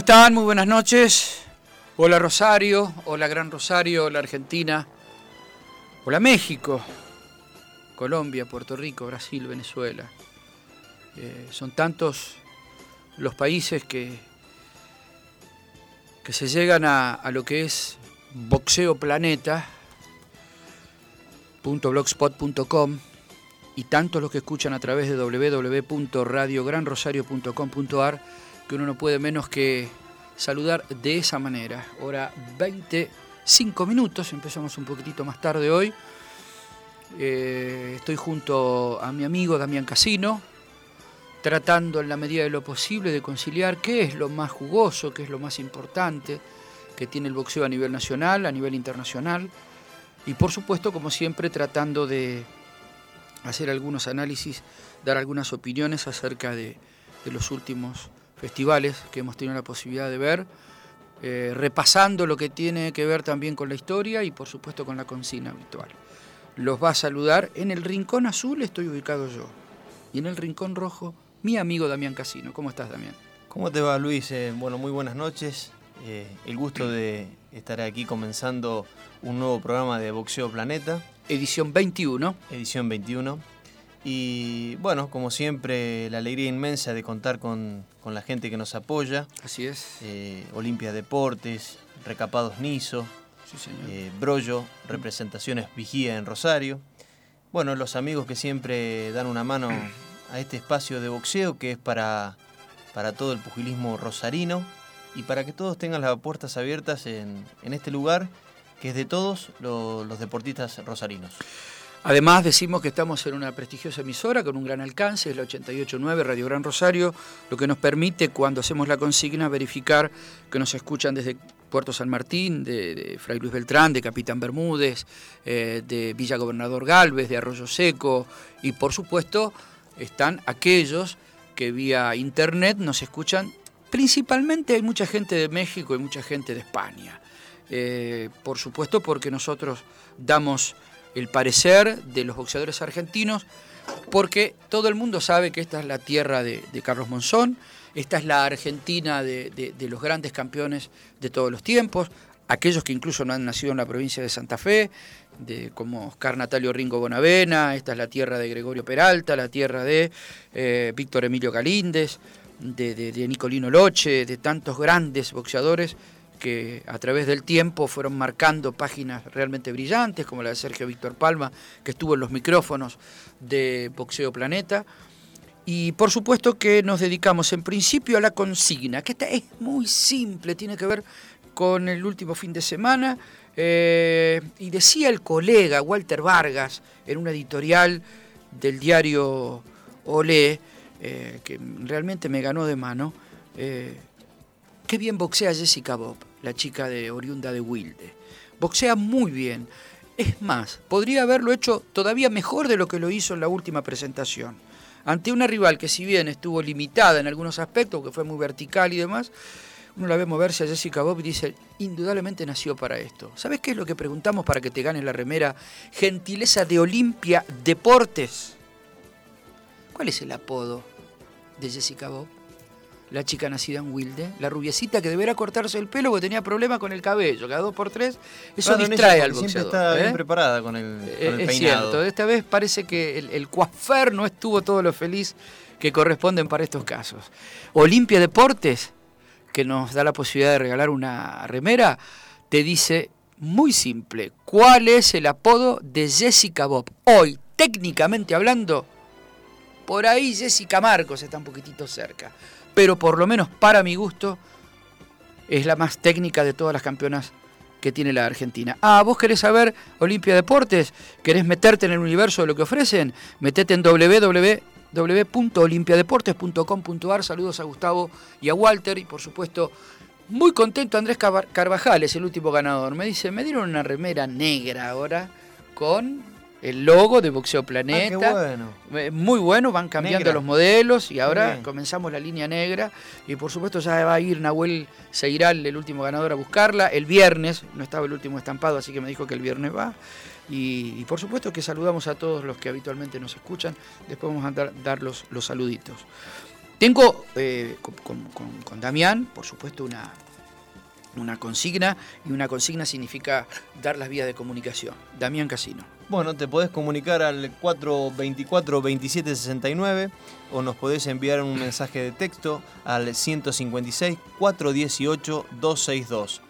Están? Muy buenas noches. Hola Rosario, hola Gran Rosario, hola Argentina, hola México, Colombia, Puerto Rico, Brasil, Venezuela. Eh, son tantos los países que, que se llegan a, a lo que es Boxeo Planeta, .blogspot.com y tantos los que escuchan a través de www.radiogranrosario.com.ar que uno no puede menos que saludar de esa manera. Hora 25 minutos, empezamos un poquitito más tarde hoy. Eh, estoy junto a mi amigo Damián Casino, tratando en la medida de lo posible de conciliar qué es lo más jugoso, qué es lo más importante que tiene el boxeo a nivel nacional, a nivel internacional, y por supuesto, como siempre, tratando de hacer algunos análisis, dar algunas opiniones acerca de, de los últimos festivales que hemos tenido la posibilidad de ver, eh, repasando lo que tiene que ver también con la historia y por supuesto con la consigna habitual. Los va a saludar en el rincón azul, estoy ubicado yo, y en el rincón rojo, mi amigo Damián Casino. ¿Cómo estás, Damián? ¿Cómo te va, Luis? Eh, bueno, muy buenas noches. Eh, el gusto de estar aquí comenzando un nuevo programa de Boxeo Planeta. Edición 21. Edición 21. Y bueno, como siempre, la alegría inmensa de contar con, con la gente que nos apoya. Así es. Eh, Olimpia Deportes, Recapados Niso, Sí, eh, Brollo, Representaciones Vigía en Rosario. Bueno, los amigos que siempre dan una mano a este espacio de boxeo que es para, para todo el pugilismo rosarino y para que todos tengan las puertas abiertas en, en este lugar que es de todos lo- los deportistas rosarinos. Además decimos que estamos en una prestigiosa emisora con un gran alcance, es la 889 Radio Gran Rosario, lo que nos permite cuando hacemos la consigna verificar que nos escuchan desde Puerto San Martín, de, Fray Luis Beltrán, de Capitán Bermúdez, eh, de Villa Gobernador Galvez, de Arroyo Seco y por supuesto están aquellos que vía internet nos escuchan. Principalmente hay mucha gente de México y mucha gente de España. Eh, por supuesto porque nosotros damos el parecer de los boxeadores argentinos, porque todo el mundo sabe que esta es la tierra de, Carlos Monzón, esta es la Argentina de, de- los grandes campeones de todos los tiempos, aquellos que incluso no han nacido en la provincia de Santa Fe, de, como Oscar Natalio Ringo Bonavena, esta es la tierra de Gregorio Peralta, la tierra de eh, Víctor Emilio Galíndez, de, de- de Nicolino Loche, de tantos grandes boxeadores que a través del tiempo fueron marcando páginas realmente brillantes, como la de Sergio Víctor Palma, que estuvo en los micrófonos de Boxeo Planeta. Y por supuesto que nos dedicamos en principio a la consigna, que esta es muy simple, tiene que ver con el último fin de semana. eh, y decía el colega Walter Vargas en una editorial del diario Olé, eh, que realmente me ganó de mano, eh, Qué bien boxea Jessica Bob, la chica de oriunda de Wilde. Boxea muy bien. Es más, podría haberlo hecho todavía mejor de lo que lo hizo en la última presentación. Ante una rival que si bien estuvo limitada en algunos aspectos, que fue muy vertical y demás, uno la ve moverse a Jessica Bob y dice, indudablemente nació para esto. ¿Sabes qué es lo que preguntamos para que te ganes la remera? Gentileza de Olimpia Deportes. ¿Cuál es el apodo de Jessica Bob? La chica nacida en Wilde, la rubiecita que deberá cortarse el pelo porque tenía problemas con el cabello, cada dos por tres. Eso Claro, distrae ella, al boxeador. Siempre está ¿eh? bien preparada con el, con Eh, el es peinado. cierto, esta vez parece que el, el coafer no estuvo todo lo feliz que corresponden para estos casos. Olimpia Deportes, que nos da la posibilidad de regalar una remera, te dice muy simple, ¿cuál es el apodo de Jessica Bob? Hoy, técnicamente hablando, por ahí Jessica Marcos está un poquitito cerca, pero por lo menos para mi gusto es la más técnica de todas las campeonas que tiene la Argentina. Ah, vos querés saber Olimpia Deportes, querés meterte en el universo de lo que ofrecen, metete en www.olimpiadeportes.com.ar. Saludos a Gustavo y a Walter y por supuesto muy contento Andrés Carva- Carvajal, es el último ganador. Me dice, me dieron una remera negra ahora con el logo de Boxeo Ah, Planeta. qué bueno. Eh, Muy bueno, van cambiando Negra. los modelos y ahora bien. comenzamos la línea negra y por supuesto ya va a ir Nahuel Seiral, el último ganador, a buscarla. El viernes, no estaba el último estampado, así que me dijo que el viernes va. Y, y por supuesto que saludamos a todos los que habitualmente nos escuchan. Después vamos a dar, dar los, los saluditos. Tengo eh, con, con- con- con Damián, por supuesto, una, una consigna y una consigna significa dar las vías de comunicación. Damián Casino. Bueno, te podés comunicar al 424-2769 o nos podés enviar un mensaje de texto al 156-418-262.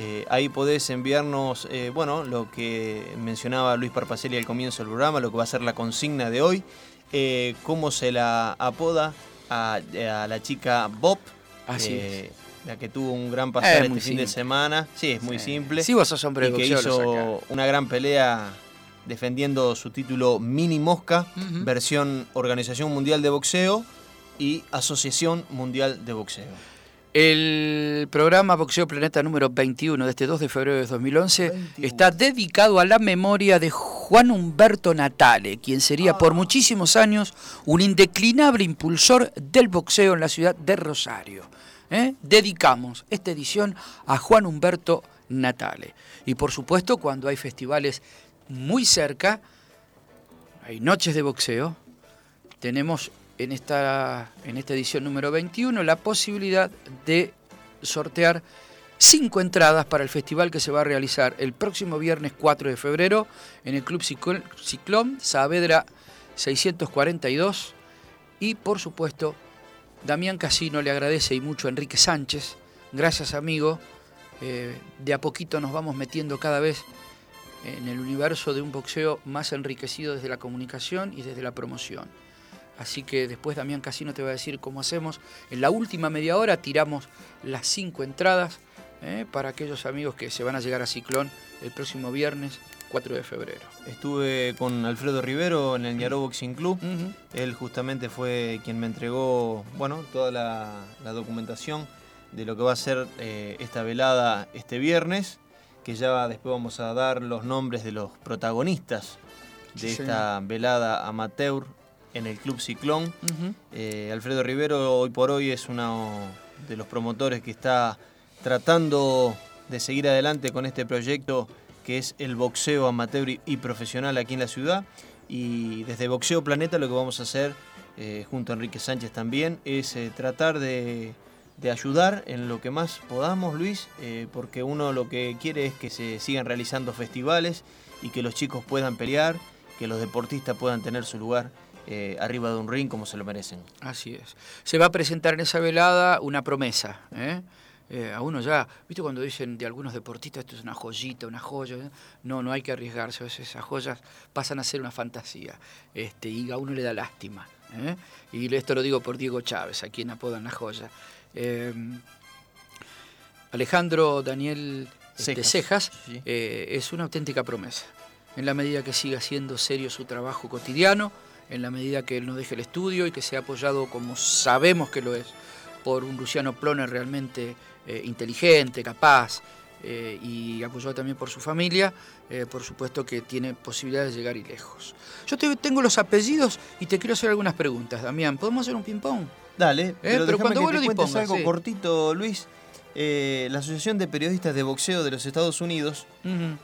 Eh, ahí podés enviarnos, eh, bueno, lo que mencionaba Luis Parpacelli al comienzo del programa, lo que va a ser la consigna de hoy, eh, cómo se la apoda a, a la chica Bob, Así eh, la que tuvo un gran pasar Es este fin de semana. Sí, es muy Sí. simple Si vos sos hombre y de que hizo una gran pelea defendiendo su título Mini Mosca, versión Organización Mundial de Boxeo y Asociación Mundial de Boxeo. El programa Boxeo Planeta número 21 de este 2 de febrero de 2011 21. está dedicado a la memoria de Juan Humberto Natale, quien sería por muchísimos años un indeclinable impulsor del boxeo en la ciudad de Rosario. ¿eh? Dedicamos esta edición a Juan Humberto Natale. Y por supuesto, cuando hay festivales muy cerca, hay noches de boxeo, tenemos en esta, en esta edición número 21 la posibilidad de sortear cinco entradas para el festival que se va a realizar el próximo viernes 4 de febrero en el Club Cicl- Ciclón Saavedra 642 y por supuesto Damián Casino le agradece y mucho a Enrique Sánchez, gracias amigo, Eh, de a poquito nos vamos metiendo cada vez en el universo de un boxeo más enriquecido desde la comunicación y desde la promoción. Así que después Damián Casino te va a decir cómo hacemos. En la última media hora tiramos las cinco entradas ¿eh? para aquellos amigos que se van a llegar a Ciclón el próximo viernes 4 de febrero. Estuve con Alfredo Rivero en el Ñaró Boxing Club. Él justamente fue quien me entregó bueno, toda la, la documentación de lo que va a ser eh, esta velada este viernes, que ya después vamos a dar los nombres de los protagonistas de Sí, esta velada amateur en el Club Ciclón. Eh, Alfredo Rivero hoy por hoy es uno de los promotores que está tratando de seguir adelante con este proyecto que es el boxeo amateur y- y profesional aquí en la ciudad. Y desde Boxeo Planeta lo que vamos a hacer, eh, junto a Enrique Sánchez también, es eh, tratar de, de ayudar en lo que más podamos, Luis, eh, porque uno lo que quiere es que se sigan realizando festivales y que los chicos puedan pelear, que los deportistas puedan tener su lugar eh, arriba de un ring como se lo merecen. Así es. Se va a presentar en esa velada una promesa. ¿eh? A uno ya, ¿viste cuando dicen de algunos deportistas esto es una joyita, una joya? No, no hay que arriesgarse, a veces esas joyas pasan a ser una fantasía este, y a uno le da lástima. Y esto lo digo por Diego Chávez, a quien apodan la joya. Eh, Alejandro Daniel este, Cejas. Cejas Sí. eh, es una auténtica promesa. En la medida que siga siendo serio su trabajo cotidiano, en la medida que él no deje el estudio y que sea apoyado como sabemos que lo es por un Luciano Ploner realmente eh, inteligente, capaz eh, y apoyado también por su familia, eh, por supuesto que tiene posibilidades de llegar y lejos. Yo te- tengo los apellidos y te quiero hacer algunas preguntas, Damián. ¿Podemos hacer un ping-pong? Dale, pero, Eh, pero cuando que vos te lo cuentes dispongas, algo sí. cortito, Luis. Eh, la Asociación de Periodistas de Boxeo de los Estados Unidos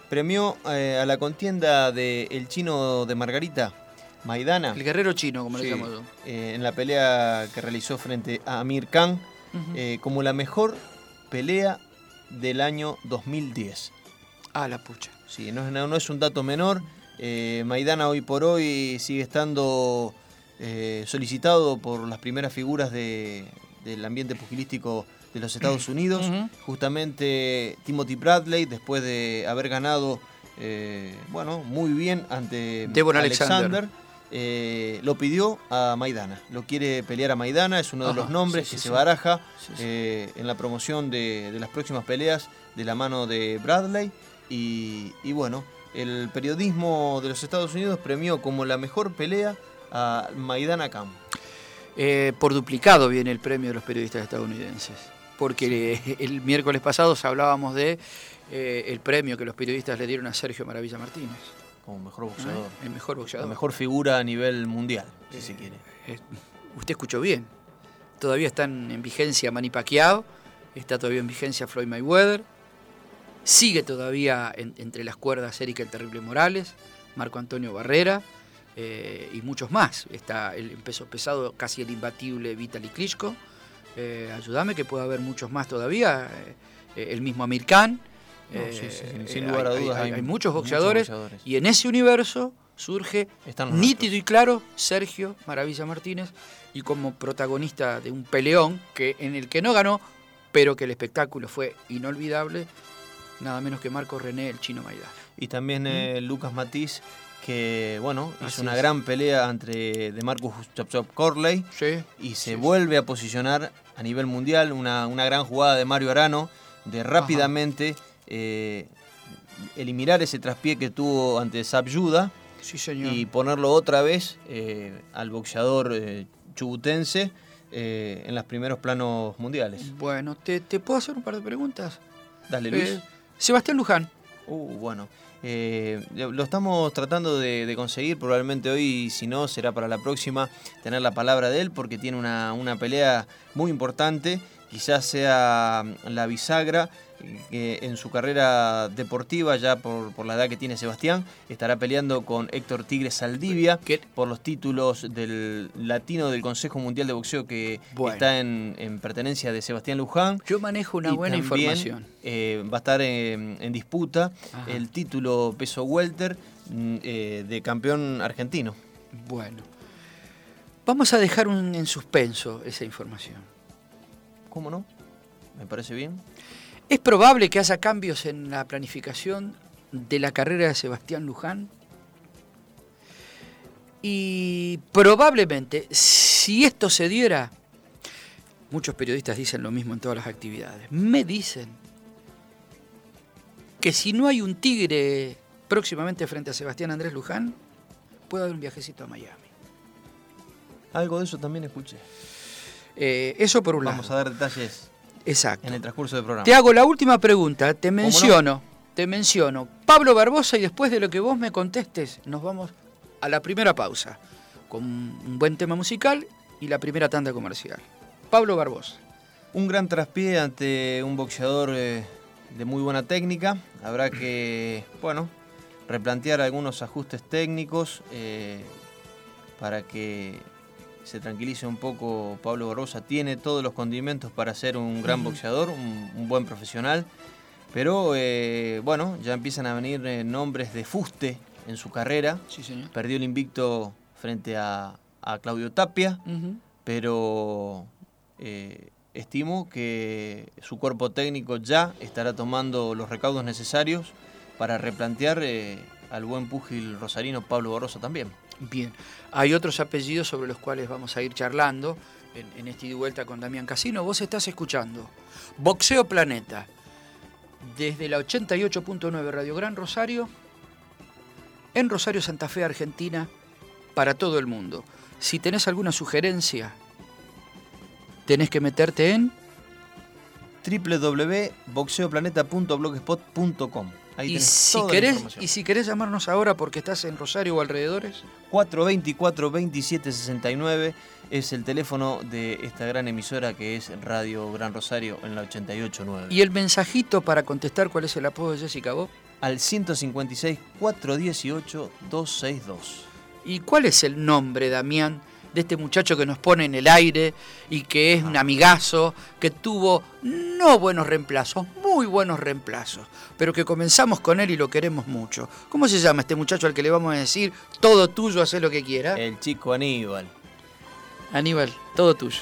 premió eh, a la contienda del el chino de Margarita, Maidana, El guerrero chino, como Sí. le llamo yo. en la pelea que realizó frente a Amir Khan. como la mejor pelea del año 2010. Ah, la pucha. Sí, no es, no es un dato menor. Maidana hoy por hoy sigue estando eh, solicitado por las primeras figuras de- del ambiente pugilístico de los Estados Unidos. Justamente Timothy Bradley, después de haber ganado, eh, bueno, muy bien ante Devon Alexander. eh, lo pidió a Maidana. Lo quiere pelear a Maidana, es uno de Ajá, los nombres sí, que sí. se baraja Sí, sí. eh, en la promoción de, de las próximas peleas de la mano de Bradley. Y, y bueno, el periodismo de los Estados Unidos premió como la mejor pelea a Maidana Khan. Eh, por duplicado viene el premio de los periodistas estadounidenses. Porque eh, el miércoles pasado hablábamos de eh, el premio que los periodistas le dieron a Sergio Maravilla Martínez. Como mejor ¿eh? boxeador. El mejor boxeador. La mejor figura a nivel mundial, si se quiere. Eh, usted escuchó bien. Todavía están en vigencia Manny Pacquiao, está todavía en vigencia Floyd Mayweather, sigue todavía en- entre las cuerdas Erika el Terrible Morales, Marco Antonio Barrera eh, y muchos más. Está el peso pesado casi el imbatible Vitaly Klitschko. Eh, ayúdame que pueda haber muchos más todavía. eh, el mismo Amir Khan. No, eh, sí, sí, sin- eh, sin lugar a hay- dudas. hay- hay muchos boxeadores boxeadores. y en ese universo surge Están nítido y claro Sergio Maravilla Martínez y como protagonista de un peleón que en el que no ganó, pero que el espectáculo fue inolvidable, nada menos que Marco René el chino Maidana. Y también eh, Lucas Matiz, que bueno, hizo Así una es. gran pelea entre de Marcus Chop Chop Corley Sí. y se Sí. vuelve a posicionar a nivel mundial. Una, una gran jugada de Mario Arano de rápidamente eh, eliminar ese traspié que tuvo ante señor. y ponerlo otra vez eh, al boxeador eh, chubutense en los primeros planos mundiales. Bueno, ¿te, te puedo hacer un par de preguntas? Dale, Luis. Sebastián Luján. Uh, bueno. Eh, lo estamos tratando de, conseguir, probablemente hoy, si no, será para la próxima, tener la palabra de él, porque tiene una, una pelea muy importante, quizás sea la bisagra, que en su carrera deportiva, ya por, por la edad que tiene Sebastián, estará peleando con Héctor Tigre Saldivia ¿Qué? por los títulos del latino del Consejo Mundial de Boxeo que Bueno. está en, en pertenencia de Sebastián Luján. Yo manejo una Y buena también, información. eh, va a estar en, en disputa Ajá. el título peso welter mm, eh, de campeón argentino. Bueno. Vamos a dejar un- en suspenso esa información. ¿Cómo no? Me parece bien. ¿Es probable que haya cambios en la planificación de la carrera de Sebastián Luján? Y probablemente, si esto se diera, muchos periodistas dicen lo mismo en todas las actividades, me dicen que si no hay un tigre próximamente frente a Sebastián Andrés Luján, puede haber un viajecito a Miami. Algo de eso también escuché. Eh, eso por un lado. Vamos a dar detalles Exacto. en el transcurso del programa. Te hago la última pregunta, te no? menciono, te menciono Pablo Barbosa y después de lo que vos me contestes, nos vamos a la primera pausa con un buen tema musical y la primera tanda comercial. Pablo Barbosa. Un gran traspié ante un boxeador eh, de muy buena técnica. Habrá que, bueno, replantear algunos ajustes técnicos eh, para que se tranquilice un poco Pablo Barbosa. Tiene todos los condimentos para ser un gran boxeador, un, un buen profesional. Pero, eh, bueno, ya empiezan a venir eh, nombres de fuste en su carrera. Sí, señor. Perdió el invicto frente a, a Claudio Tapia pero eh, estimo que su cuerpo técnico ya estará tomando los recaudos necesarios para replantear al buen púgil rosarino Pablo Barroso también. Bien. Hay otros apellidos sobre los cuales vamos a ir charlando en, este y vuelta con Damián Casino. Vos estás escuchando Boxeo Planeta desde la 88.9 Radio Gran Rosario en Rosario Santa Fe, Argentina, para todo el mundo. Si tenés alguna sugerencia, tenés que meterte en www.boxeoplaneta.blogspot.com Ahí y tenés si, toda la querés, información. y si querés llamarnos ahora porque estás en Rosario o alrededores, 424 27 69 es el teléfono de esta gran emisora que es Radio Gran Rosario en la 889. y el mensajito para contestar cuál es el apodo de Jessica Bob. Al 156 418 262. ¿Y cuál es el nombre, Damián, de este muchacho que nos pone en el aire y que es un amigazo, que tuvo no buenos reemplazos, muy buenos reemplazos, pero que comenzamos con él y lo queremos mucho. ¿Cómo se llama este muchacho al que le vamos a decir todo tuyo, haz lo que quiera? El chico Aníbal. Aníbal, todo tuyo.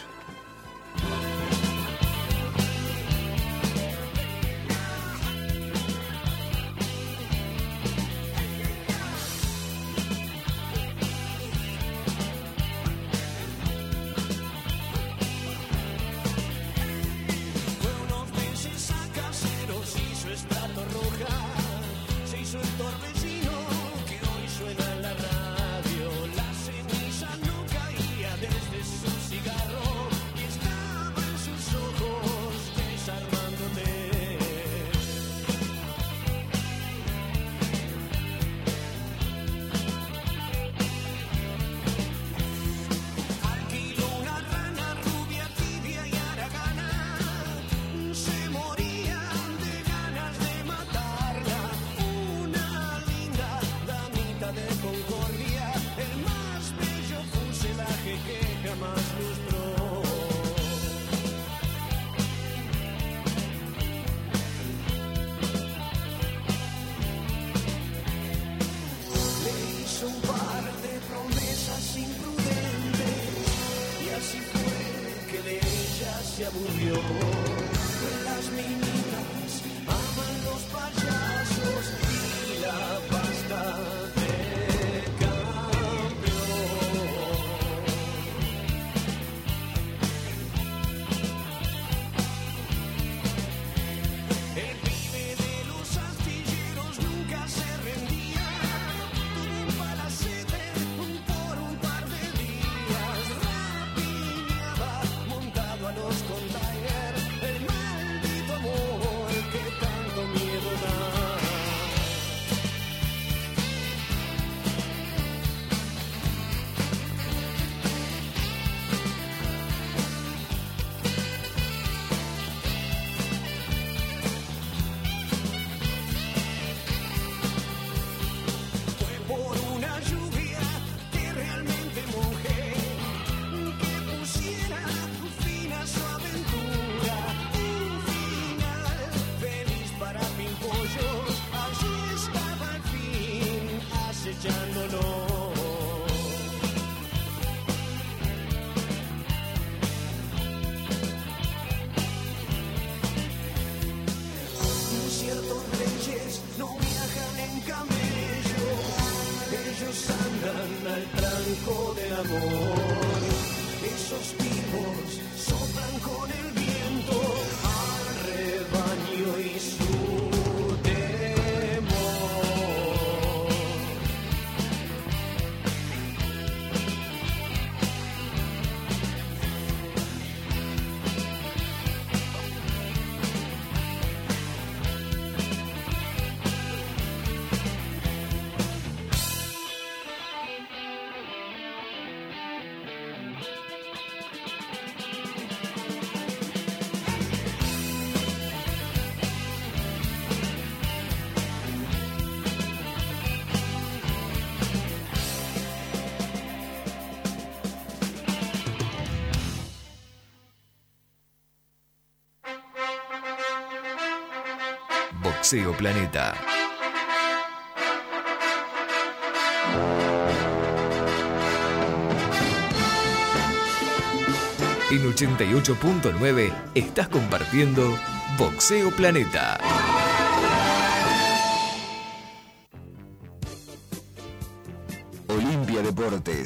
Planeta. En 88.9 estás compartiendo Boxeo Planeta.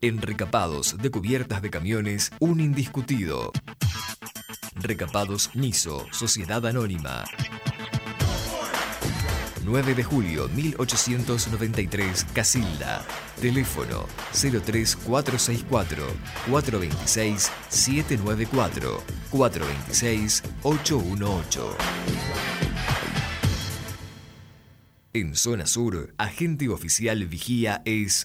En recapados de cubiertas de camiones, un indiscutido. Recapados NISO, Sociedad Anónima. 9 de julio 1893, Casilda. Teléfono 03464 426 794 426 818. En zona sur, agente oficial vigía es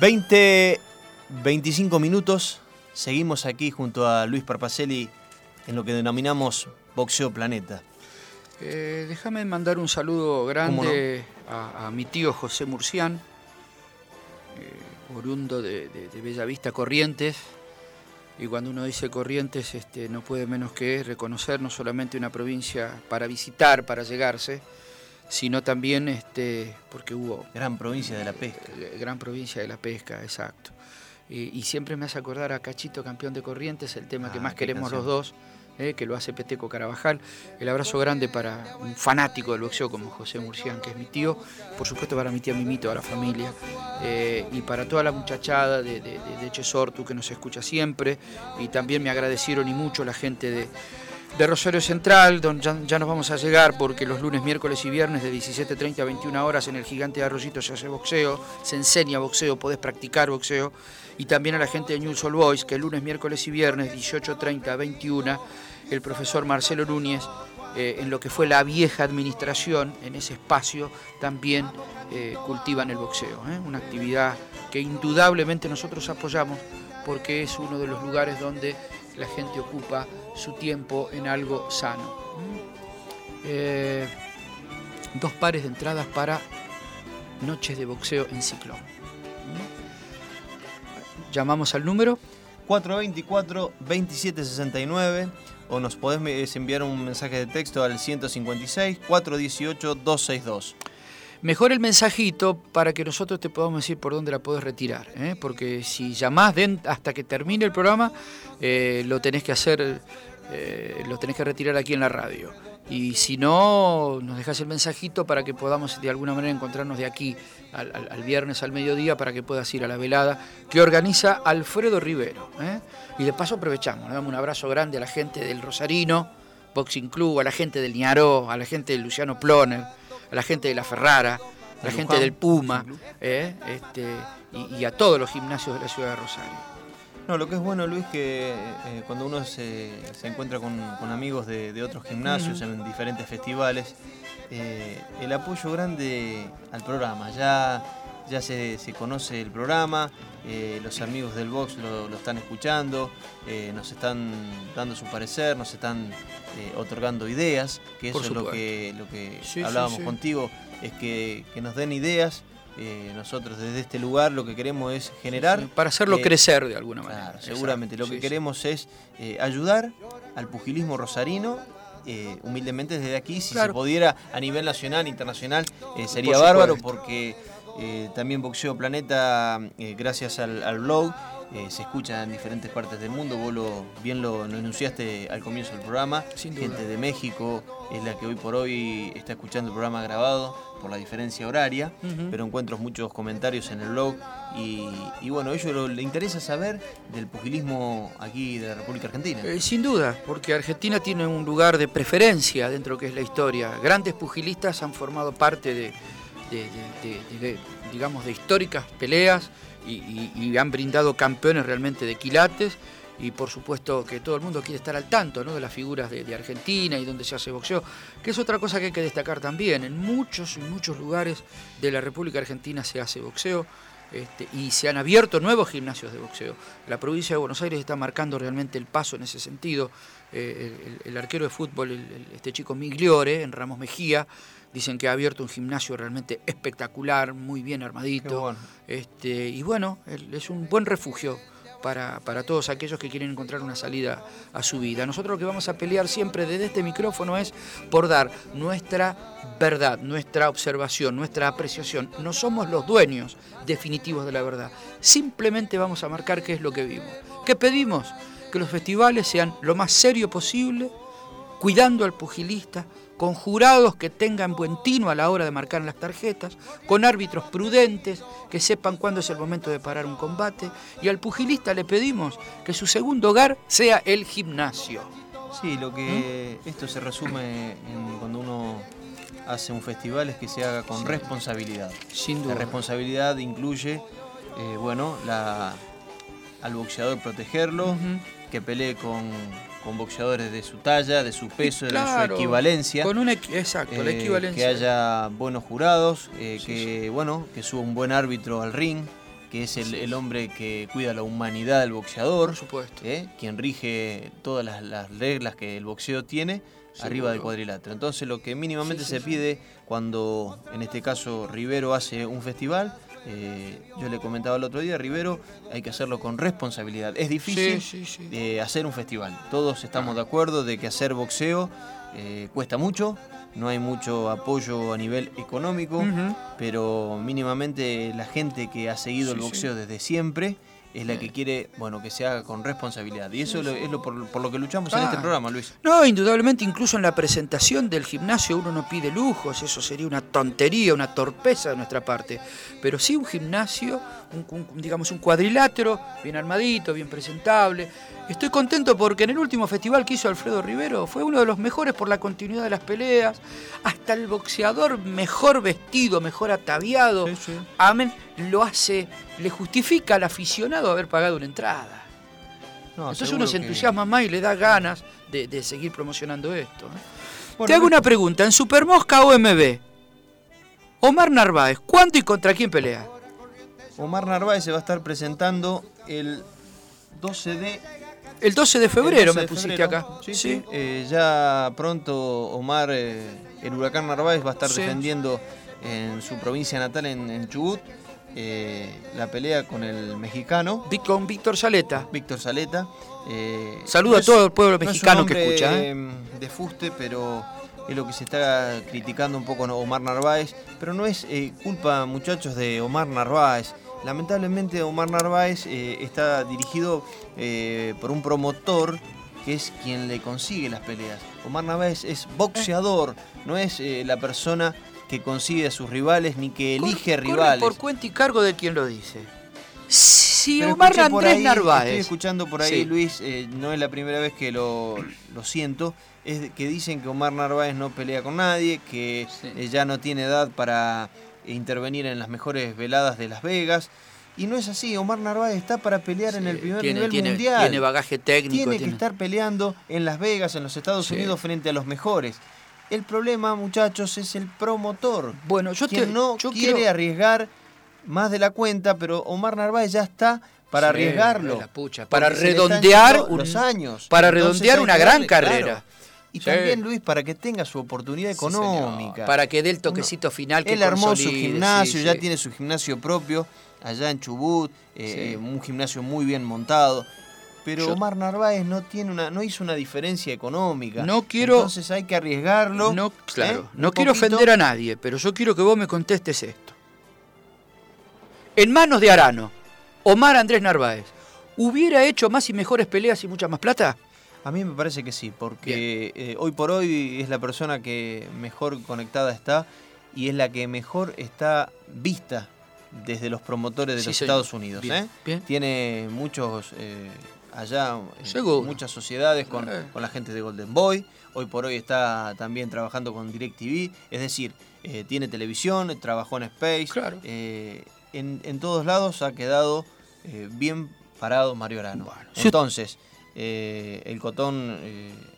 20, 25 minutos. Seguimos aquí junto a Luis Parpacelli en lo que denominamos Boxeo Planeta. Eh, déjame mandar un saludo grande a, mi tío José Murcián, eh, oriundo de, Bellavista Corrientes. Y cuando uno dice Corrientes, este, no puede menos que reconocer no solamente una provincia para visitar, para llegarse, sino también este, porque hubo... Gran provincia de la pesca. Eh, gran provincia de la pesca, exacto. Y, siempre me hace acordar a Cachito, campeón de Corrientes, el tema que ah, más queremos los dos, eh, que lo hace Peteco Carabajal. El abrazo grande para un fanático del boxeo como José Murcián, que es mi tío, por supuesto para mi tía Mimito, a la familia, eh, y para toda la muchachada de, de, de Chesortu que nos escucha siempre, y también me agradecieron y mucho la gente de de Rosario Central, donde ya, nos vamos a llegar porque los lunes, miércoles y viernes de 17.30 a 21 horas en el Gigante de Arroyito se hace boxeo, se enseña boxeo, podés practicar boxeo. Y también a la gente de New Boys, que el lunes, miércoles y viernes 18.30 a 21, el profesor Marcelo Núñez, eh, en lo que fue la vieja administración, en ese espacio, también eh, cultivan el boxeo. ¿eh? Una actividad que indudablemente nosotros apoyamos porque es uno de los lugares donde la gente ocupa su tiempo en algo sano. Eh, dos pares de entradas para noches de boxeo en ciclón. Llamamos al número 424-2769 o nos podés enviar un mensaje de texto al 156-418-262. Mejor el mensajito para que nosotros te podamos decir por dónde la podés retirar. ¿eh? Porque si llamás hasta que termine el programa, eh, lo tenés que hacer, eh, lo tenés que retirar aquí en la radio. Y si no, nos dejas el mensajito para que podamos de alguna manera encontrarnos de aquí al, viernes al mediodía para que puedas ir a la velada que organiza Alfredo Rivero. Y de paso aprovechamos, le damos un abrazo grande a la gente del Rosarino, Boxing Club, a la gente del Niaró, a la gente de Luciano Ploner a la gente de la Ferrara, a la gente del Puma, eh, este, y, a todos los gimnasios de la ciudad de Rosario. No, lo que es bueno, Luis, que eh, cuando uno se, encuentra con, amigos de, otros gimnasios en diferentes festivales, eh, el apoyo grande al programa. Ya, ya se, conoce el programa, los amigos del box lo, están escuchando, nos están dando su parecer, nos están otorgando ideas, que eso es lo que, lo que hablábamos contigo, es que, nos den ideas. Eh, nosotros desde este lugar lo que queremos es generar... para hacerlo eh, crecer de alguna manera. seguramente. Lo que queremos es eh, ayudar al pugilismo rosarino humildemente desde aquí, si se pudiera a nivel nacional, internacional, sería bárbaro porque también Boxeo Planeta, gracias al blog, eh, se escucha en diferentes partes del mundo. Vos lo, bien lo, enunciaste al comienzo del programa. Gente de México es la que hoy por hoy está escuchando el programa grabado por la diferencia horaria, pero encuentro muchos comentarios en el blog y, bueno, a ellos le interesa saber del pugilismo aquí de la República Argentina. Eh, sin duda, porque Argentina tiene un lugar de preferencia dentro de lo que es la historia. Grandes pugilistas han formado parte de digamos, de históricas peleas y, han brindado campeones realmente de quilates y por supuesto que todo el mundo quiere estar al tanto ¿no? de las figuras de, Argentina y donde se hace boxeo, que es otra cosa que hay que destacar también. En muchos y muchos lugares de la República Argentina se hace boxeo. Este, y se han abierto nuevos gimnasios de boxeo. La provincia de Buenos Aires está marcando realmente el paso en ese sentido. Eh, el, arquero de fútbol, este chico Migliore, en Ramos Mejía, dicen que ha abierto un gimnasio realmente espectacular, muy bien armadito. Este, y bueno, es un buen refugio para, para, todos aquellos que quieren encontrar una salida a su vida. Nosotros lo que vamos a pelear siempre desde este micrófono es por dar nuestra verdad, nuestra observación, nuestra apreciación. No somos los dueños definitivos de la verdad. Simplemente vamos a marcar qué es lo que vimos. ¿Qué pedimos? Que los festivales sean lo más serio posible, cuidando al pugilista, con jurados que tengan buen tino a la hora de marcar las tarjetas, con árbitros prudentes que sepan cuándo es el momento de parar un combate, y al pugilista le pedimos que su segundo hogar sea el gimnasio. Sí, lo que ¿Mm? esto se resume en cuando uno hace un festival es que se haga con responsabilidad. Sin duda. La responsabilidad incluye, eh, bueno, la, al boxeador protegerlo, que pelee con con boxeadores de su talla, de su peso, de su equivalencia. Con un exacto, la eh, equivalencia. Que haya buenos jurados, eh, que bueno, que suba un buen árbitro al ring, que es el, hombre que cuida la humanidad del boxeador, Por supuesto. Eh, quien rige todas las, reglas que el boxeo tiene arriba del cuadrilátero. Entonces lo que mínimamente se pide cuando en este caso Rivero hace un festival eh, yo le comentaba el otro día, Rivero, hay que hacerlo con responsabilidad. Es difícil eh, hacer un festival. Todos estamos de acuerdo de que hacer boxeo eh, cuesta mucho, no hay mucho apoyo a nivel económico, pero mínimamente la gente que ha seguido el boxeo desde siempre es la que quiere, bueno, que se haga con responsabilidad. Y eso es lo, por, lo que luchamos en este programa, Luis. No, indudablemente, incluso en la presentación del gimnasio uno no pide lujos, eso sería una tontería, una torpeza de nuestra parte. Pero sí un gimnasio, digamos un cuadrilátero, bien armadito, bien presentable. Estoy contento porque en el último festival que hizo Alfredo Rivero fue uno de los mejores por la continuidad de las peleas. Hasta el boxeador mejor vestido, mejor ataviado. Amén lo hace, le justifica al aficionado haber pagado una entrada. Entonces uno se entusiasma más y le da ganas de, seguir promocionando esto. ¿eh? Te hago una pregunta, en Supermosca OMB, Omar Narváez, ¿cuánto y contra quién pelea? Omar Narváez se va a estar presentando el 12 de... El 12 de febrero me pusiste acá. Sí, sí. Eh, ya pronto Omar, eh, el huracán Narváez, va a estar defendiendo en su provincia natal, en Chubut, eh, la pelea con el mexicano. Con Víctor Saleta. Víctor Saleta. Saludo a todo el pueblo mexicano que escucha. ¿eh? De fuste, pero es lo que se está criticando un poco Omar Narváez. Pero no es culpa, muchachos, de Omar Narváez. Lamentablemente Omar Narváez está dirigido por un promotor que es quien le consigue las peleas. Omar Narváez es boxeador, no es la persona que consigue a sus rivales ni que elige rivales. por cuenta y cargo de quien lo dice. Si Omar Andrés Narváez. Estoy escuchando por ahí, Luis, eh, no es la primera vez que lo, siento, es que dicen que Omar Narváez no pelea con nadie, que eh, ya no tiene edad para intervenir en las mejores veladas de Las Vegas. Y no es así, Omar Narváez está para pelear en el primer nivel mundial. Tiene bagaje técnico. Tiene, que estar peleando en Las Vegas, en los Estados Unidos, frente a los mejores. El problema, muchachos, es el promotor. Bueno, yo quien no quiere arriesgar más de la cuenta, pero Omar Narváez ya está para arriesgarlo. para redondear unos años. Para redondear una gran carrera. Y también, Luis, para que tenga su oportunidad económica. para que dé el toquecito final que Él armó su gimnasio, ya tiene su gimnasio propio allá en Chubut, eh, un gimnasio muy bien montado. Pero Omar Narváez no tiene una, no hizo una diferencia económica. No quiero. Entonces hay que arriesgarlo. No, claro. ¿eh? No quiero ofender a nadie, pero yo quiero que vos me contestes esto. En manos de Arano, Omar Andrés Narváez, ¿hubiera hecho más y mejores peleas y mucha más plata? A mí me parece que sí, porque eh, hoy por hoy es la persona que mejor conectada está y es la que mejor está vista desde los promotores de los Estados Unidos. ¿eh? Tiene muchos allá muchas sociedades con, con, la gente de Golden Boy. Hoy por hoy está también trabajando con DirecTV. Es decir, eh, tiene televisión, trabajó en Space. Eh, en, todos lados ha quedado eh, bien parado Mario Arano. Entonces, el cotón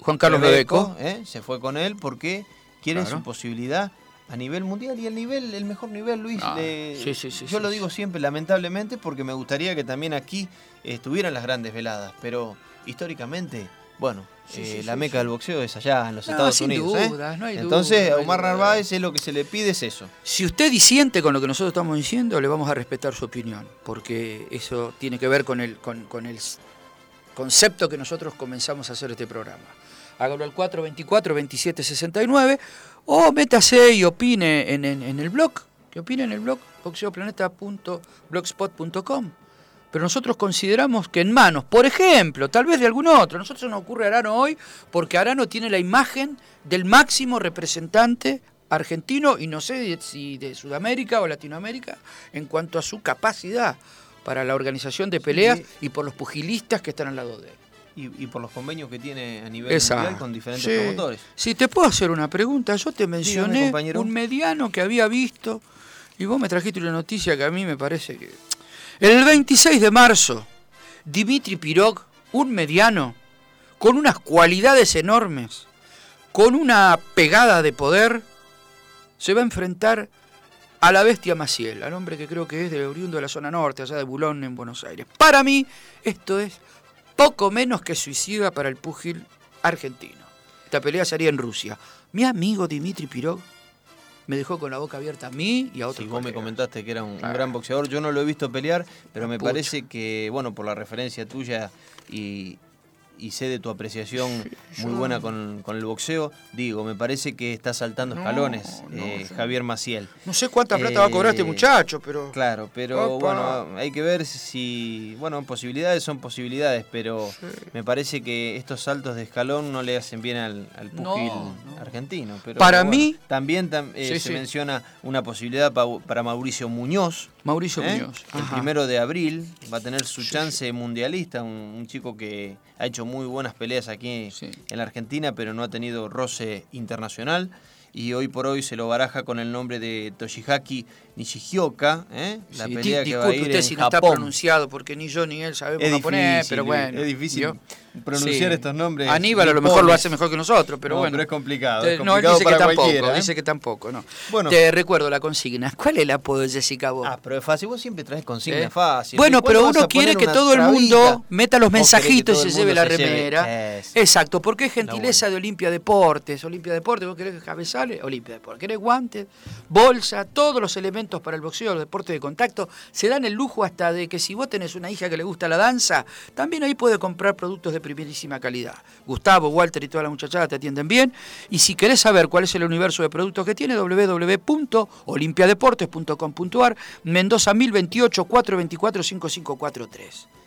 Juan Carlos Bebeco se fue con él porque quiere su posibilidad a nivel mundial y el nivel, el mejor nivel, Luis. Ah, le- sí, sí, sí, yo lo digo siempre, lamentablemente, porque me gustaría que también aquí estuvieran las grandes veladas, pero históricamente, bueno, Sí, eh, sí, la meca del boxeo es allá en los No, Estados Unidos. ¿eh? dudas, no hay Entonces, duda, no a hay Omar. Narváez es lo que se le pide es eso. Si usted disiente con lo que nosotros estamos diciendo, le vamos a respetar su opinión, porque eso tiene que ver con el, con, con el concepto que nosotros comenzamos a hacer este programa. Hágalo al 424-2769 o métase y opine en, en- el blog, que opine en el blog boxeoplaneta.blogspot.com. Pero nosotros consideramos que en manos, por ejemplo, tal vez de algún otro, nosotros nos ocurre Arano hoy porque Arano tiene la imagen del máximo representante argentino y no sé si de Sudamérica o Latinoamérica en cuanto a su capacidad para la organización de peleas Sí. y por los pugilistas que están al lado de él. Y, y por los convenios que tiene a nivel Exacto. mundial con diferentes Sí. promotores. Si te puedo hacer una pregunta, yo te mencioné un mediano que había visto y vos me trajiste una noticia que a mí me parece que... El 26 de marzo, Dimitri Pirog, un mediano, con unas cualidades enormes, con una pegada de poder, se va a enfrentar a la bestia Maciel, al hombre que creo que es de oriundo de la zona norte, allá de Bulón, en Buenos Aires. Para mí, esto es poco menos que suicida para el púgil argentino. Esta pelea sería en Rusia. Mi amigo Dimitri Pirog me dejó con la boca abierta a mí y a otros Si vos me comentaste que era un, gran boxeador, yo no lo he visto pelear, pero me parece que, bueno, por la referencia tuya y, y sé de tu apreciación muy buena con, con el boxeo, digo, me parece que está saltando escalones no, eh, Javier Maciel. No sé cuánta plata va a cobrar este Eh, muchacho, pero... Claro, pero Opa. bueno, hay que ver si, bueno, posibilidades son posibilidades, pero Sí. me parece que estos saltos de escalón no le hacen bien al, al pugil no. argentino. Pero Para bueno, mí- también tam- eh, Sí, se sí. menciona una posibilidad pa- para Mauricio Muñoz. Mauricio ¿eh? Muñoz. El Ajá. primero de abril va a tener su chance mundialista, un, un chico que ha hecho muy buenas peleas aquí Sí. en la Argentina, pero no ha tenido roce internacional. Y hoy por hoy se lo baraja con el nombre de Toshihaki Nishihioka, ¿eh? la Sí, pelea que va a ir usted en si no está pronunciado, porque ni yo ni él sabemos Es japonés, difícil, pero bueno. es difícil pronunciar Sí. estos nombres. Aníbal a lo mejor lo hace mejor que nosotros, pero No, bueno. pero es complicado, Eh, es no, él complicado dice que tampoco, ¿eh? dice que tampoco, no. Bueno. Te recuerdo la consigna. ¿Cuál es el apodo de Jessica Bob? Ah, pero es fácil, vos siempre traes consignas ¿Eh? fácil. Bueno, ¿Cuándo pero uno quiere que todo el mundo meta los Vos mensajitos y se lleve la remera. Exacto, porque es gentileza de Olimpia Deportes. Olimpia Deportes, vos querés cabezales, Olimpia Deportes. Querés guantes, bolsa, todos los elementos para el boxeo, los deportes de contacto. Se dan el lujo hasta de que si vos tenés una hija que le gusta la danza, también ahí puede comprar productos de primerísima calidad. Gustavo, Walter y toda la muchachada te atienden bien. Y si querés saber cuál es el universo de productos que tiene, www.olimpiadeportes.com.ar, Mendoza 1028 424 5543.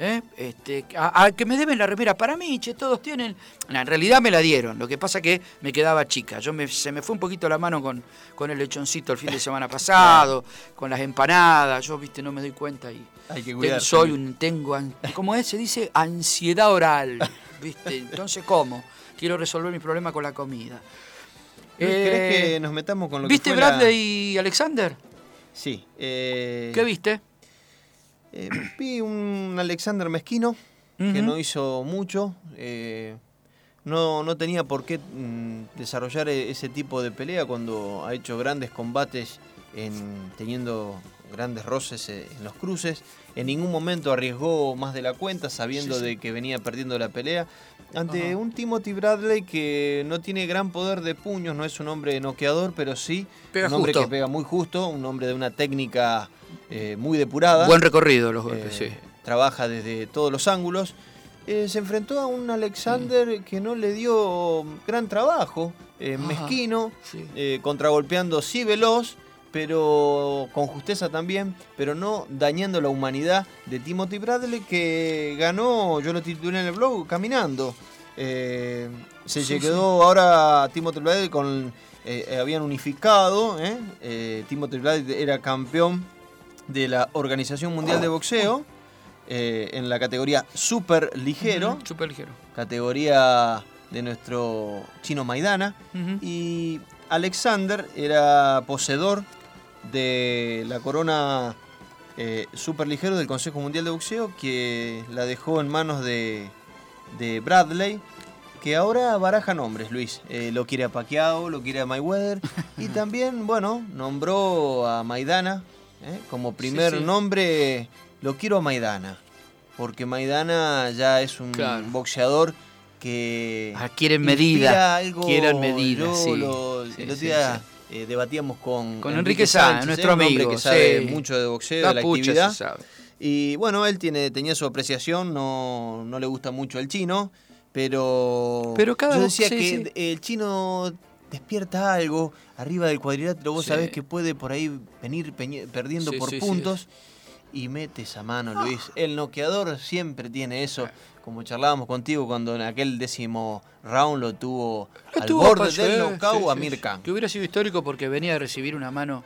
¿Eh? Este, a, a que me deben la remera para mí, che, todos tienen. En realidad me la dieron, lo que pasa que me quedaba chica. Yo me, se me fue un poquito la mano con, con el lechoncito el fin de semana pasado, con las empanadas, yo viste, no me doy cuenta y Hay que ten- cuidar. soy un, tengo, ¿cómo es? Se dice ansiedad oral, viste, entonces ¿cómo? Quiero resolver mi problema con la comida. Luis, ¿Querés Eh, que nos metamos con lo ¿Viste que fue la- Bradley y Alexander? Sí. eh, ¿Qué viste? Eh, vi un Alexander Mezquino que no hizo mucho. eh, no, no tenía por qué mm, desarrollar e- ese tipo de pelea cuando ha hecho grandes combates en, teniendo grandes roces eh, en los cruces. En ningún momento arriesgó más de la cuenta sabiendo Sí, sí. de que venía perdiendo la pelea. Ante Ajá. un Timothy Bradley que no tiene gran poder de puños, no es un hombre noqueador, pero sí Pega un hombre justo. que pega muy justo, un hombre de una técnica eh, muy depurada. Buen recorrido los golpes, Eh, sí. Trabaja desde todos los ángulos. Eh, se enfrentó a un Alexander que no le dio gran trabajo, mezquino, Sí. contragolpeando sí veloz, pero con justeza también, pero no dañando la humanidad de Timothy Bradley que ganó, yo lo titulé en el blog, caminando. Eh, se Sí, quedó ahora Timothy Bradley con... eh, habían unificado, ¿eh? Eh, Timothy Bradley era campeón de la Organización Mundial de Boxeo eh, en la categoría super ligero, Ujú, Súper ligero. categoría de nuestro chino Maidana. Y Alexander era poseedor de la corona eh, superligero del Consejo Mundial de Boxeo que la dejó en manos de, de Bradley que ahora baraja nombres, Luis. Eh, lo quiere a Pacquiao, lo quiere a Mayweather y también, bueno, nombró a Maidana ¿eh? como primer Sí, sí. nombre. Lo quiero a Maidana, porque Maidana ya es un Claro. boxeador que Ah, quieren medida, algo- quieren medida, yo sí. lo- eh, debatíamos con, Con Enrique nuestro ¿eh? hombre amigo, que sabe sí. mucho de boxeo, La de la actividad. se sabe. Y bueno, él tiene, tenía su apreciación, no, no le gusta mucho el chino, pero, Pero cada yo decía sí, que sí. el chino despierta algo arriba del cuadrilátero, vos sabés que puede por ahí venir perdiendo por puntos y mete esa mano, Luis. El noqueador siempre tiene eso, Ah. Como charlábamos contigo cuando en aquel décimo round lo tuvo Lo al tuvo borde del eh, knockout sí, a sí, Mir sí. Khan. Que hubiera sido histórico porque venía de recibir una mano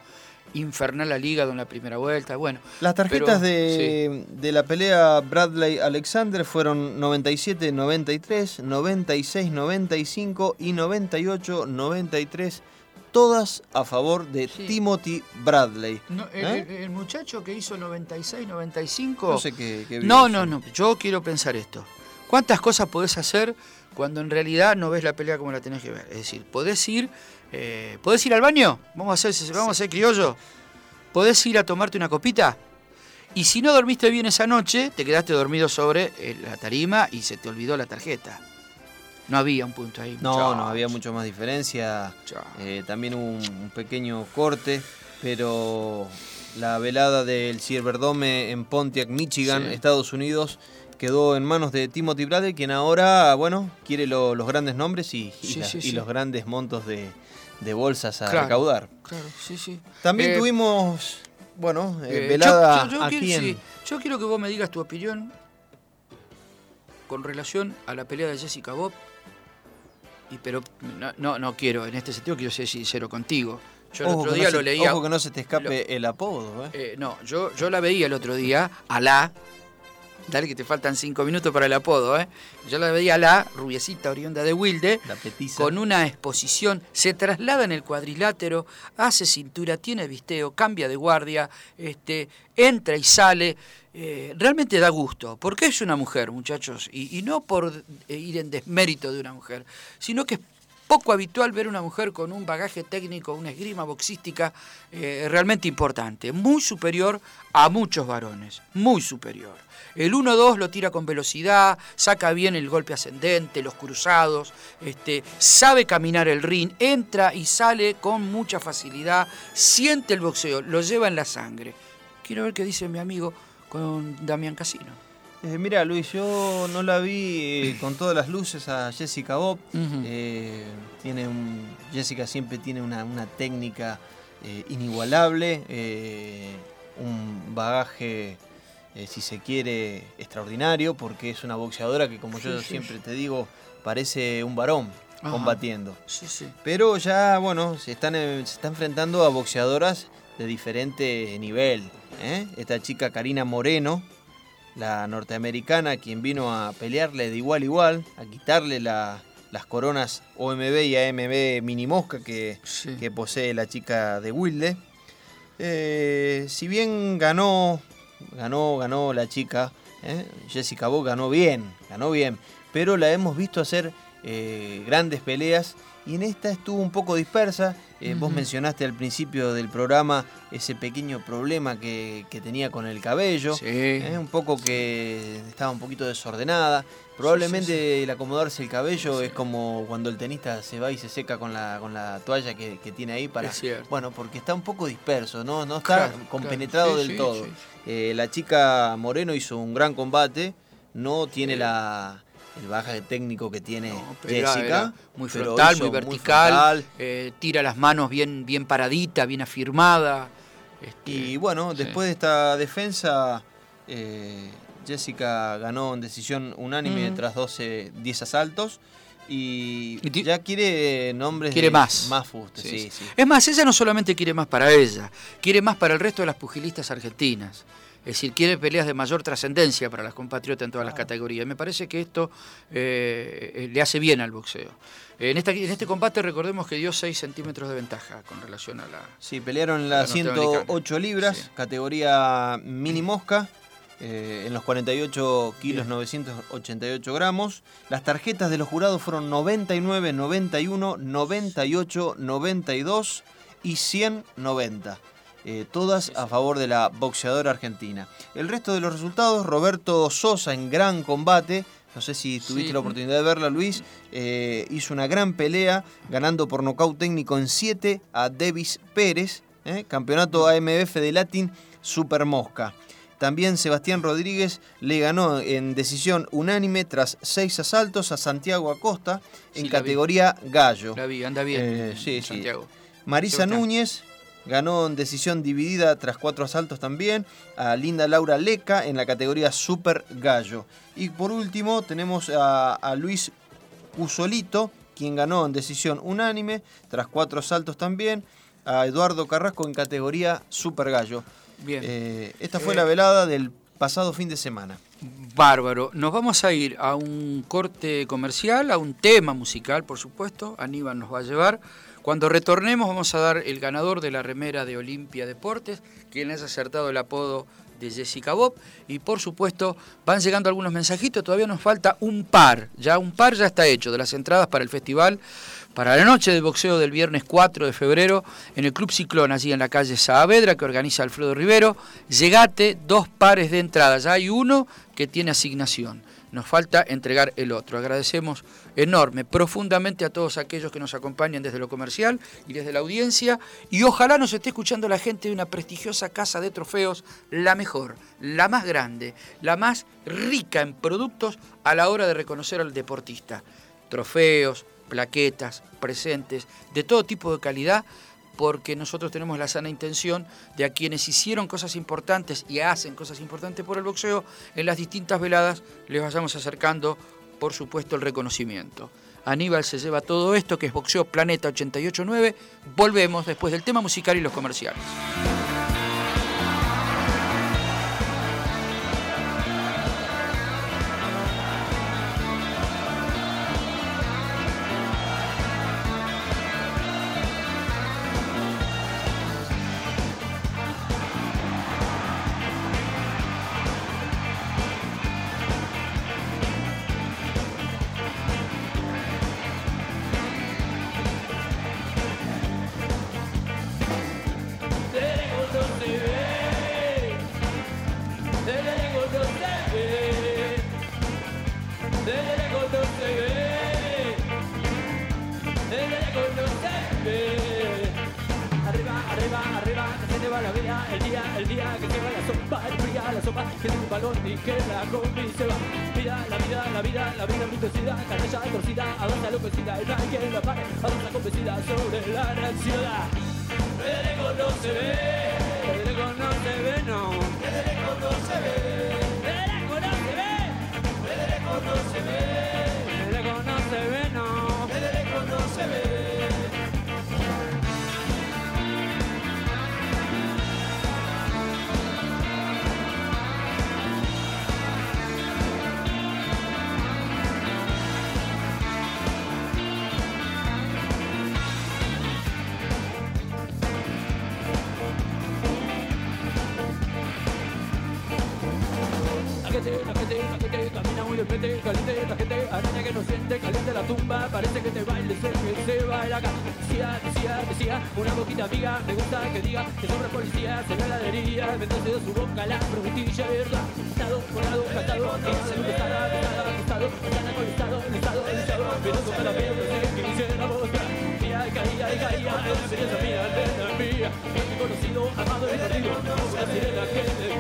infernal al hígado en la primera vuelta. Bueno, Las tarjetas Pero, de, de la pelea Bradley-Alexander fueron 97-93, 96-95 y 98-93, todas a favor de Sí. Timothy Bradley. no, el, ¿Eh? el- el muchacho que hizo 96, 95. No sé qué, qué No, no, no. Yo quiero pensar esto. ¿Cuántas cosas podés hacer cuando en realidad no ves la pelea como la tenés que ver? Es decir, podés ir, eh, podés ir al baño. Vamos a hacer, vamos a hacer criollo. Podés ir a tomarte una copita. Y si no dormiste bien esa noche, te quedaste dormido sobre eh, la tarima y se te olvidó la tarjeta. No había un punto ahí. No, no había mucho más diferencia. Eh, también un, un pequeño corte, pero la velada del Silverdome en Pontiac, Michigan, Sí. Estados Unidos, quedó en manos de Timothy Bradley, quien ahora, bueno, quiere lo- los grandes nombres y, y Sí, la- sí, y sí. los grandes montos de, de bolsas a Claro. recaudar. Claro, sí, sí. También Eh, tuvimos, bueno, eh, velada yo, yo- yo aquí quiero, en... yo quiero que vos me digas tu opinión con relación a la pelea de Jessica Bob. Y pero no, no, no quiero, en este sentido quiero ser sincero contigo. Yo el Ojo otro que día no lo se- leía. Ojo que no se te escape el apodo, ¿eh? eh, no, yo, yo la veía el otro día, Alá. Dale que te faltan cinco minutos para el apodo, ¿eh? Yo la veía Alá, rubiecita oriunda de Wilde, La con una exposición, se traslada en el cuadrilátero, hace cintura, tiene visteo, cambia de guardia, este, entra y sale. eh, realmente da gusto, porque es una mujer, muchachos, y, y no por eh, ir en desmérito de una mujer, sino que es poco habitual ver una mujer con un bagaje técnico, una esgrima boxística eh, realmente importante, muy superior a muchos varones, muy superior. El 1-2 lo tira con velocidad, saca bien el golpe ascendente, los cruzados, este, sabe caminar el ring, entra y sale con mucha facilidad, siente el boxeo, lo lleva en la sangre. Quiero ver qué dice mi amigo con Damián Casino. Eh, mira, Luis, yo no la vi eh, con todas las luces a Jessica Bob. Eh, tiene un, Jessica siempre tiene una, una técnica inigualable, un bagaje, si se quiere, extraordinario, porque es una boxeadora que, como yo Sí, sí, siempre te digo, parece un varón Ajá. combatiendo. Sí, sí. Pero ya, bueno, se están, se está enfrentando a boxeadoras de diferente nivel. Esta chica Karina Moreno, la norteamericana, quien vino a pelearle de igual a igual, a quitarle la- las coronas OMB y AMB mini mosca que, Sí. que posee la chica de Wilde. Eh, si bien ganó, ganó, ganó la chica, ¿eh? Jessica Bob ganó bien, ganó bien, pero la hemos visto hacer eh, grandes peleas y en esta estuvo un poco dispersa. Eh, Vos mencionaste al principio del programa ese pequeño problema que, que tenía con el cabello. Sí. ¿eh? Un poco que estaba un poquito desordenada. Probablemente el acomodarse el cabello es como cuando el tenista se va y se seca con la, con la toalla que, que tiene ahí para. Bueno, porque está un poco disperso, no, no está Claro, compenetrado claro. Del todo. Eh, la chica Moreno hizo un gran combate, no tiene la el bagaje técnico que tiene No, pero era- Jessica. era muy frontal, muy vertical, frontal. eh, tira las manos bien, bien paradita, bien afirmada. este, Y bueno, sí. después de esta defensa, eh, Jessica ganó en decisión unánime Ujú. tras 12, 10 asaltos. Y ya quiere nombres Quiere de más. más fustes. Sí. Es más, ella no solamente quiere más para ella, quiere más para el resto de las pugilistas argentinas. Es decir, quiere peleas de mayor trascendencia para las compatriotas en todas las categorías. Me parece que esto eh, eh, le hace bien al boxeo. En, esta, en este combate recordemos que dio 6 centímetros de ventaja con relación a la... Sí, pelearon La las norteamericana. 108 libras, Sí. categoría mini mosca. eh, en los 48 kilos 988 gramos. Las tarjetas de los jurados fueron 99, 91, 98, 92 y 190. Eh, todas a favor de la boxeadora argentina. El resto de los resultados, Roberto Sosa en gran combate, no sé si tuviste la oportunidad de verla, Luis. Eh, hizo una gran pelea, ganando por nocaut técnico en 7 a Davis Pérez, eh, campeonato AMF de Latin Super Mosca. También Sebastián Rodríguez le ganó en decisión unánime tras seis asaltos a Santiago Acosta en categoría gallo. La vi, anda bien. Eh, sí, Santiago. Marisa Núñez ganó en decisión dividida tras cuatro asaltos también a Linda Laura Leca en la categoría Super Gallo. Y por último tenemos a, Luis Cusolito, quien ganó en decisión unánime tras cuatro asaltos también a Eduardo Carrasco en categoría Super Gallo. Bien. Eh, esta fue la velada del pasado fin de semana. Bárbaro. Nos vamos a ir a un corte comercial, a un tema musical, por supuesto. Aníbal nos va a llevar. Cuando retornemos vamos a dar el ganador de la remera de Olimpia Deportes, quien ha acertado el apodo de Jessica Bob. Y por supuesto van llegando algunos mensajitos, todavía nos falta un par, ya un par ya está hecho de las entradas para el festival para la noche de boxeo del viernes 4 de febrero en el Club Ciclón, allí en la calle Saavedra, que organiza Alfredo Rivero. Llegate dos pares de entradas, ya hay uno que tiene asignación. Nos falta entregar el otro. Agradecemos enorme, profundamente a todos aquellos que nos acompañan desde lo comercial y desde la audiencia. Y ojalá nos esté escuchando la gente de una prestigiosa casa de trofeos, la mejor, la más grande, la más rica en productos a la hora de reconocer al deportista. Trofeos, plaquetas, presentes, de todo tipo de calidad, porque nosotros tenemos la sana intención de a quienes hicieron cosas importantes y hacen cosas importantes por el boxeo, en las distintas veladas les vayamos acercando, por supuesto, el reconocimiento. Aníbal se lleva todo esto, que es Boxeo Planeta 889. Volvemos después del tema musical y los comerciales. alegría, fuerte conocido, amado y querido, la sirena que te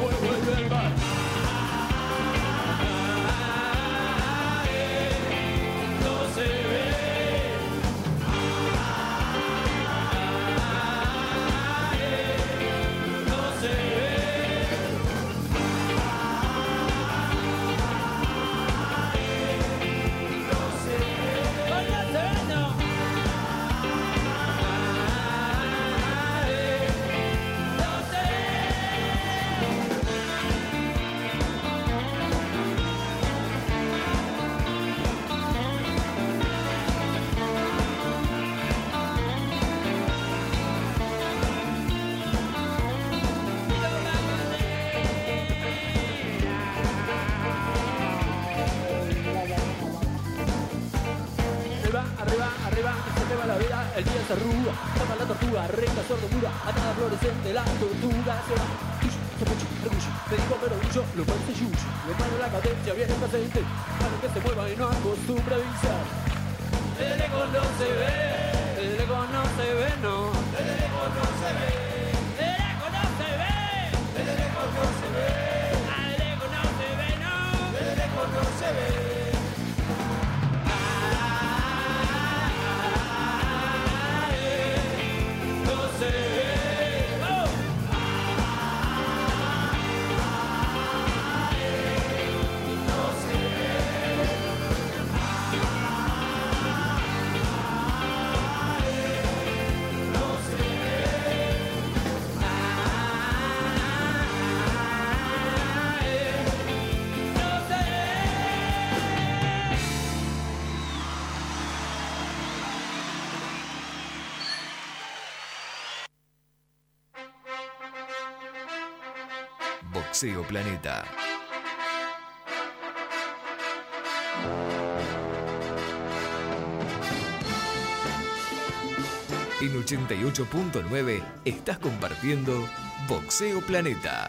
Boxeo Planeta. En 88.9 estás compartiendo Boxeo Planeta.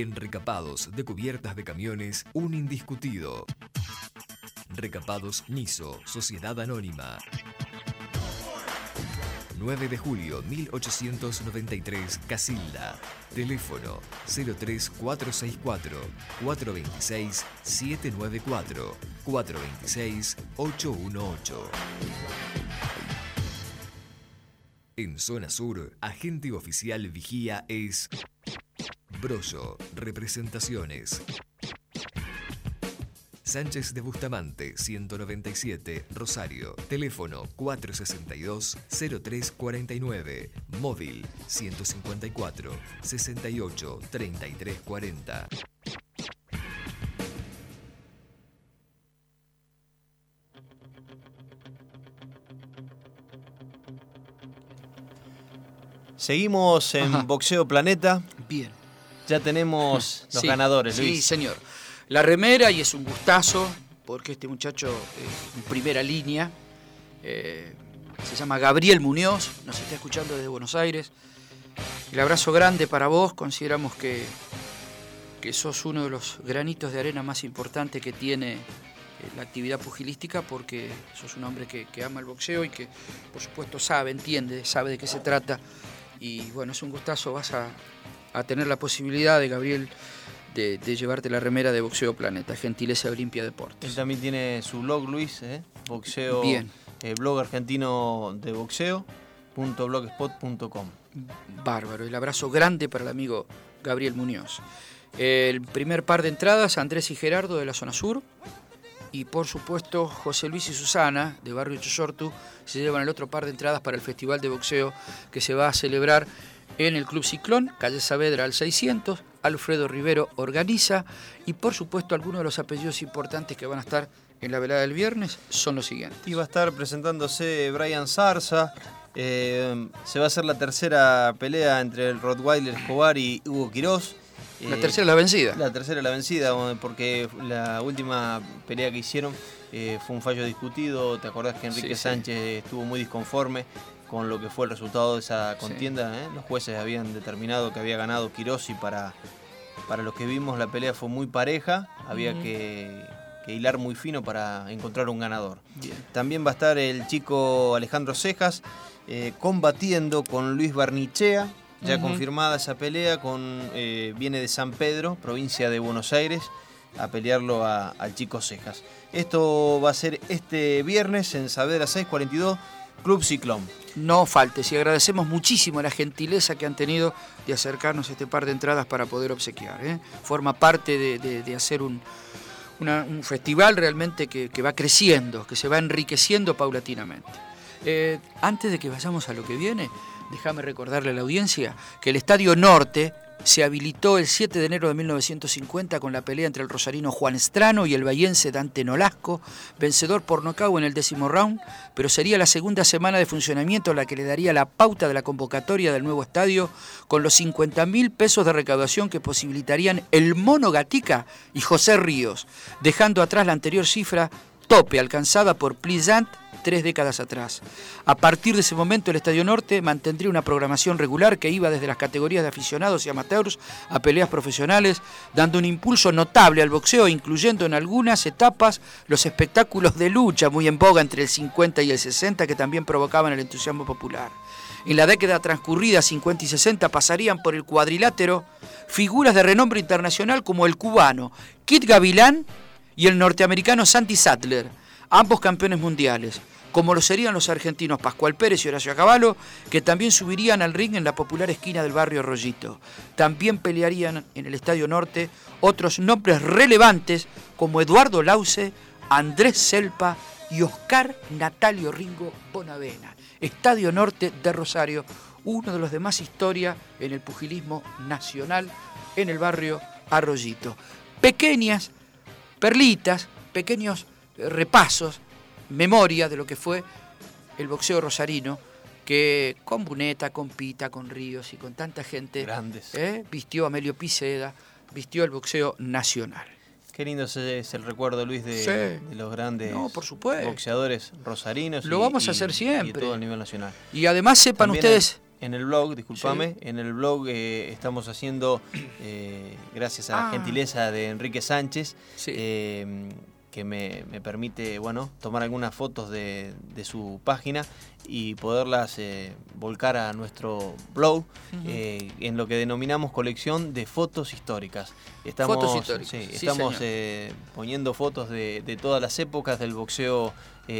En recapados de cubiertas de camiones, un indiscutido. Recapados Niso, Sociedad Anónima. 9 de julio 1893, Casilda. Teléfono 03464 426 794 426 818. En zona sur, agente oficial vigía es Brollo, representaciones. Sánchez de Bustamante, 197, Rosario. Teléfono 462-0349. Móvil 154 68 33 40. Seguimos en Ajá. Boxeo Planeta. Bien. Ya tenemos los Sí, ganadores, Sí, Luis. señor. La remera, y es un gustazo, porque este muchacho es en primera línea. eh, se llama Gabriel Muñoz, nos está escuchando desde Buenos Aires. El abrazo grande para vos, consideramos que, que sos uno de los granitos de arena más importantes que tiene eh, la actividad pugilística, porque sos un hombre que, que ama el boxeo y que, por supuesto, sabe, entiende, sabe de qué se trata. Y bueno, es un gustazo, vas a, a tener la posibilidad de, Gabriel, de, de llevarte la remera de Boxeo Planeta, gentileza Olimpia Él Deportes. también tiene su blog, Luis, ¿eh? boxeo, Bien. eh, blog argentino de boxeo, punto blogspot.com. Bárbaro. El abrazo grande para el amigo Gabriel Muñoz. El primer par de entradas, Andrés y Gerardo de la zona sur. Y por supuesto, José Luis y Susana de Barrio Chosortu se llevan el otro par de entradas para el Festival de Boxeo que se va a celebrar en el Club Ciclón, calle Saavedra al 600. Alfredo Rivero organiza. Y por supuesto, algunos de los apellidos importantes que van a estar en la velada del viernes son los siguientes. Y va a estar presentándose Brian Zarza. eh, se va a hacer la tercera pelea entre el Rottweiler Escobar y Hugo Quirós. La Eh, tercera es la vencida. La tercera la vencida, porque la última pelea que hicieron eh, fue un fallo discutido. ¿Te acordás que Enrique Sí, sí. Sánchez estuvo muy disconforme con lo que fue el resultado de esa contienda? eh? Los jueces habían determinado que había ganado Quirós y para, para los que vimos la pelea fue muy pareja. Había que, que hilar muy fino para encontrar un ganador. Bien. También va a estar el chico Alejandro Cejas eh, combatiendo con Luis Barnichea. Ya confirmada esa pelea, con, eh, viene de San Pedro, provincia de Buenos Aires, a pelearlo a- al chico Cejas. Esto va a ser este viernes en Saavedra 642, Club Ciclón. No faltes y agradecemos muchísimo la gentileza que han tenido de acercarnos este par de entradas para poder obsequiar. ¿eh? Forma parte de, de- hacer un, un festival realmente que, que va creciendo, que se va enriqueciendo paulatinamente. Eh, antes de que vayamos a lo que viene, déjame recordarle a la audiencia que el Estadio Norte se habilitó el 7 de enero de 1950 con la pelea entre el rosarino Juan Estrano y el bahiense Dante Nolasco, vencedor por nocaut en el décimo round, pero sería la segunda semana de funcionamiento la que le daría la pauta de la convocatoria del nuevo estadio con los 50 mil pesos de recaudación que posibilitarían el Mono Gatica y José Ríos, dejando atrás la anterior cifra tope alcanzada por Pleasant tres décadas atrás. A partir de ese momento el Estadio Norte mantendría una programación regular que iba desde las categorías de aficionados y amateurs a peleas profesionales, dando un impulso notable al boxeo, incluyendo en algunas etapas los espectáculos de lucha muy en boga entre el 50 y el 60 que también provocaban el entusiasmo popular. En la década transcurrida, 50 y 60, pasarían por el cuadrilátero figuras de renombre internacional como el cubano Kit Gavilán y el norteamericano Santi Sattler, ambos campeones mundiales, como lo serían los argentinos Pascual Pérez y Horacio Caballo, que también subirían al ring en la popular esquina del barrio Arroyito. También pelearían en el Estadio Norte otros nombres relevantes como Eduardo Lauce, Andrés Selpa y Oscar Natalio Ringo Bonavena. Estadio Norte de Rosario, uno de los de más historia en el pugilismo nacional en el barrio Arroyito. Pequeñas perlitas, pequeños repasos, memoria de lo que fue el boxeo rosarino, que con Buneta, con Pita, con Ríos y con tanta gente Grandes. eh, vistió a Amelio Piceda, vistió el boxeo nacional. Qué lindo es el recuerdo, Luis, de, Sí. de los grandes No, por supuesto. boxeadores rosarinos. Lo y- vamos a y- hacer Y siempre. de todo a nivel nacional. Y además sepan También ustedes... En, el blog, discúlpame, Sí. en el blog eh, estamos haciendo, eh, gracias a la Ah. gentileza de Enrique Sánchez, Sí. Que me, me permite, bueno, tomar algunas fotos de, de su página y poderlas eh, volcar a nuestro blog eh, en lo que denominamos colección de fotos históricas. Estamos, Fotos históricas, sí, sí, estamos señor. eh, poniendo fotos de, de todas las épocas del boxeo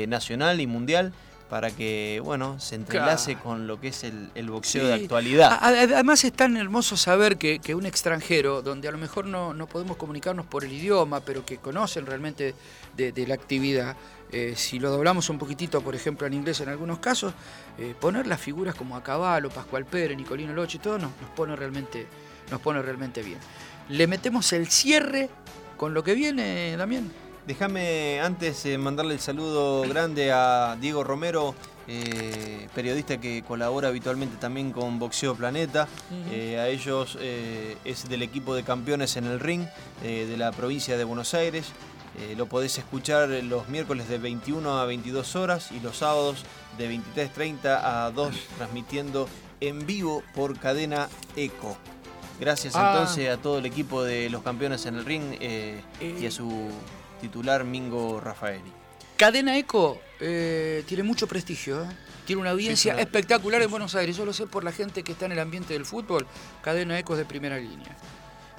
nacional y mundial para que, bueno, se entrelace Claro. con lo que es el, el boxeo Sí. de actualidad. Además es tan hermoso saber que, que un extranjero, donde a lo mejor no, no podemos comunicarnos por el idioma, pero que conocen realmente de, de la actividad, eh, si lo doblamos un poquitito, por ejemplo, en inglés en algunos casos, eh, poner las figuras como Acabalo, Pascual Pérez, Nicolino Loche y todo nos, nos pone realmente, nos pone realmente bien. Le metemos el cierre con lo que viene, Damián. Déjame antes eh, mandarle el saludo grande a Diego Romero, eh, periodista que colabora habitualmente también con Boxeo Planeta. Eh, a ellos es del equipo de campeones en el ring de la provincia de Buenos Aires. Lo podés escuchar los miércoles de 21 a 22 horas y los sábados de 23.30 a 2 transmitiendo en vivo por cadena Eco. Gracias Ah. entonces a todo el equipo de los campeones en el ring eh, y a su titular Mingo Rafaeli. Cadena Eco eh, tiene mucho prestigio, ¿eh? tiene una audiencia Sí, claro. espectacular en Buenos Aires. Yo lo sé por la gente que está en el ambiente del fútbol. Cadena Eco es de primera línea.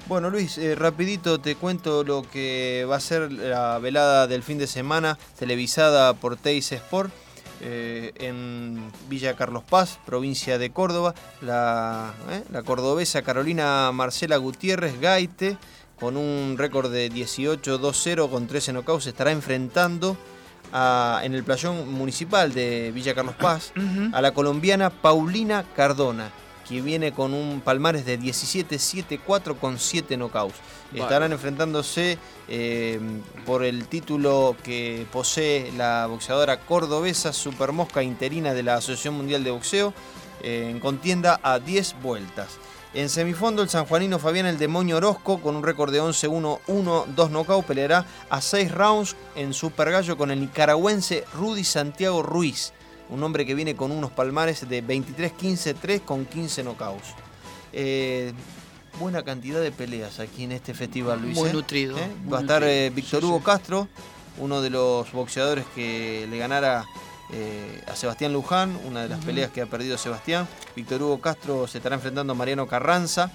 Bueno Luis, eh, rapidito te cuento lo que va a ser la velada del fin de semana televisada por Teis Sport eh, en Villa Carlos Paz, provincia de Córdoba. La, eh, la cordobesa Carolina Marcela Gutiérrez Gaite, con un récord de 18-2-0 con 13 knockouts, estará enfrentando a- en el playón municipal de Villa Carlos Paz a la colombiana Paulina Cardona, que viene con un palmares de 17-7-4 con 7 knockouts. Vale. Estarán enfrentándose eh, por el título que posee la boxeadora cordobesa Supermosca interina de la Asociación Mundial de Boxeo eh, en contienda a 10 vueltas. En semifondo, el sanjuanino Fabián El Demonio Orozco, con un récord de 11-1-1, 2 knockouts, peleará a 6 rounds en Super Gallo con el nicaragüense Rudy Santiago Ruiz, un hombre que viene con unos palmares de 23-15-3 con 15 knockouts. Eh, buena cantidad de peleas aquí en este festival, Luis. Muy ¿eh? nutrido, ¿Eh? muy Va a estar eh, Víctor Sí, Hugo sí. Castro, uno de los boxeadores que le ganara eh, a Sebastián Luján, una de las peleas que ha perdido Sebastián. Víctor Hugo Castro se estará enfrentando a Mariano Carranza.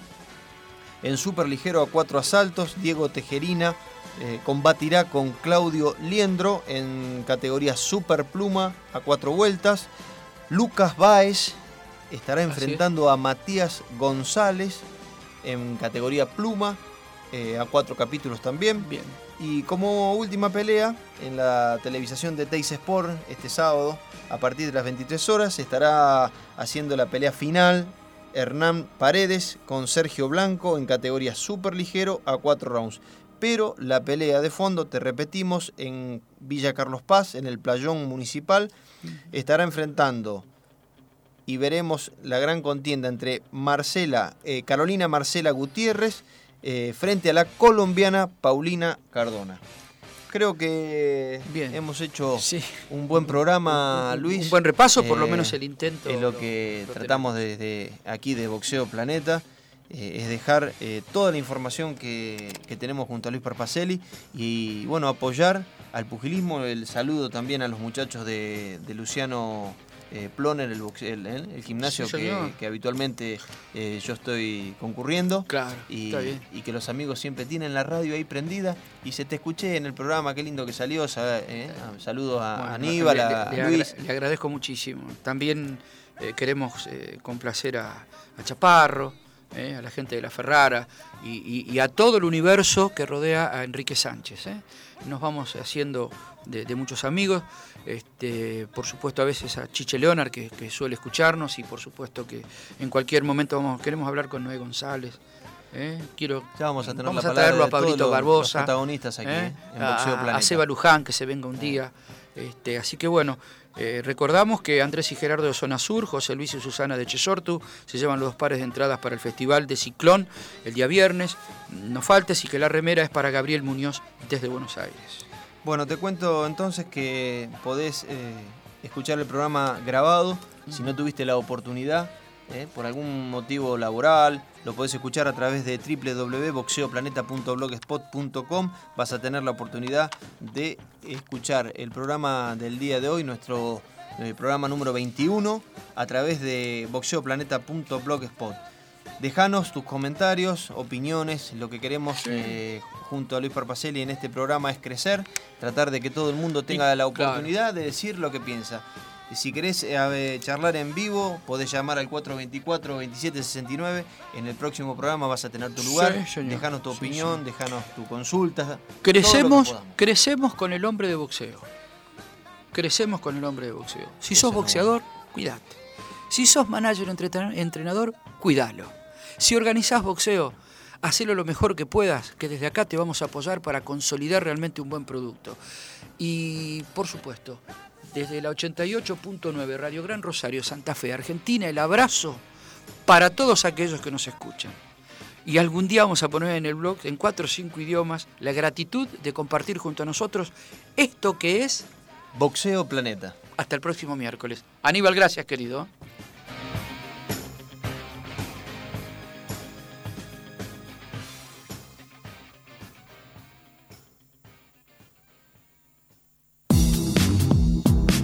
En super ligero a cuatro asaltos, Diego Tejerina eh, combatirá con Claudio Liendro en categoría super pluma a cuatro vueltas. Lucas Baez estará Así es. enfrentando a Matías González en categoría pluma eh, a cuatro capítulos también. Bien. Y como última pelea, en la televisación de Teis Sport, este sábado, a partir de las 23 horas, estará haciendo la pelea final Hernán Paredes con Sergio Blanco en categoría super ligero a 4 rounds. Pero la pelea de fondo, te repetimos, en Villa Carlos Paz, en el playón municipal, estará enfrentando y veremos la gran contienda entre Marcela, eh, Carolina Marcela Gutiérrez eh, frente a la colombiana Paulina Cardona. Creo que hemos hecho un buen programa, Luis. Un buen repaso, por lo eh, menos el intento. Es lo que tratamos desde aquí de Boxeo Planeta. es dejar toda la información que, tenemos junto a Luis Parpacelli y bueno, apoyar al pugilismo, el saludo también a los muchachos de Luciano eh, Ploner, el, el, gimnasio que, habitualmente eh, yo estoy concurriendo. Claro, y, y, que los amigos siempre tienen la radio ahí prendida. Y se te escuché en el programa, qué lindo que salió. Eh, saludos a Aníbal, a Luis. le, agradezco muchísimo. También queremos complacer a, Chaparro. a la gente de la Ferrara y, a todo el universo que rodea a Enrique Sánchez. Nos vamos haciendo de muchos amigos. Este, por supuesto a veces a Chiche Leonard que, suele escucharnos y por supuesto que en cualquier momento vamos, queremos hablar con Noé González. ¿eh? Quiero, vamos a, tener traerlo a Pablito Barbosa, protagonistas aquí ¿eh? en a, Seba Luján que se venga un día. Este, así que bueno, eh, recordamos que Andrés y Gerardo de Zona Sur, José Luis y Susana de Chesortu se llevan los dos pares de entradas para el Festival de Ciclón el día viernes. No faltes y que la remera es para Gabriel Muñoz desde Buenos Aires. Bueno, te cuento entonces que podés eh, escuchar el programa grabado si no tuviste la oportunidad. Eh, por algún motivo laboral, lo podés escuchar a través de www.boxeoplaneta.blogspot.com. Vas a tener la oportunidad de escuchar el programa del día de hoy, nuestro eh, programa número 21, a través de boxeoplaneta.blogspot. Dejanos tus comentarios, opiniones, lo que queremos eh, junto a Luis Parpacelli en este programa es crecer, tratar de que todo el mundo tenga la oportunidad de decir lo que piensa. Si querés eh, charlar en vivo, podés llamar al 424-2769. En el próximo programa vas a tener tu lugar. dejanos tu opinión, dejanos tu consulta. Crecemos, crecemos con el hombre de boxeo. Crecemos con el hombre de boxeo. Si sos boxeador, cuídate. Si sos manager o entrenador, cuídalo. Si organizás boxeo, hacelo lo mejor que puedas, que desde acá te vamos a apoyar para consolidar realmente un buen producto. Y por supuesto, desde la 88.9 Radio Gran Rosario, Santa Fe, Argentina, el abrazo para todos aquellos que nos escuchan. Y algún día vamos a poner en el blog, en cuatro o cinco idiomas, la gratitud de compartir junto a nosotros esto que es... Boxeo Planeta. Hasta el próximo miércoles. Aníbal, gracias, querido.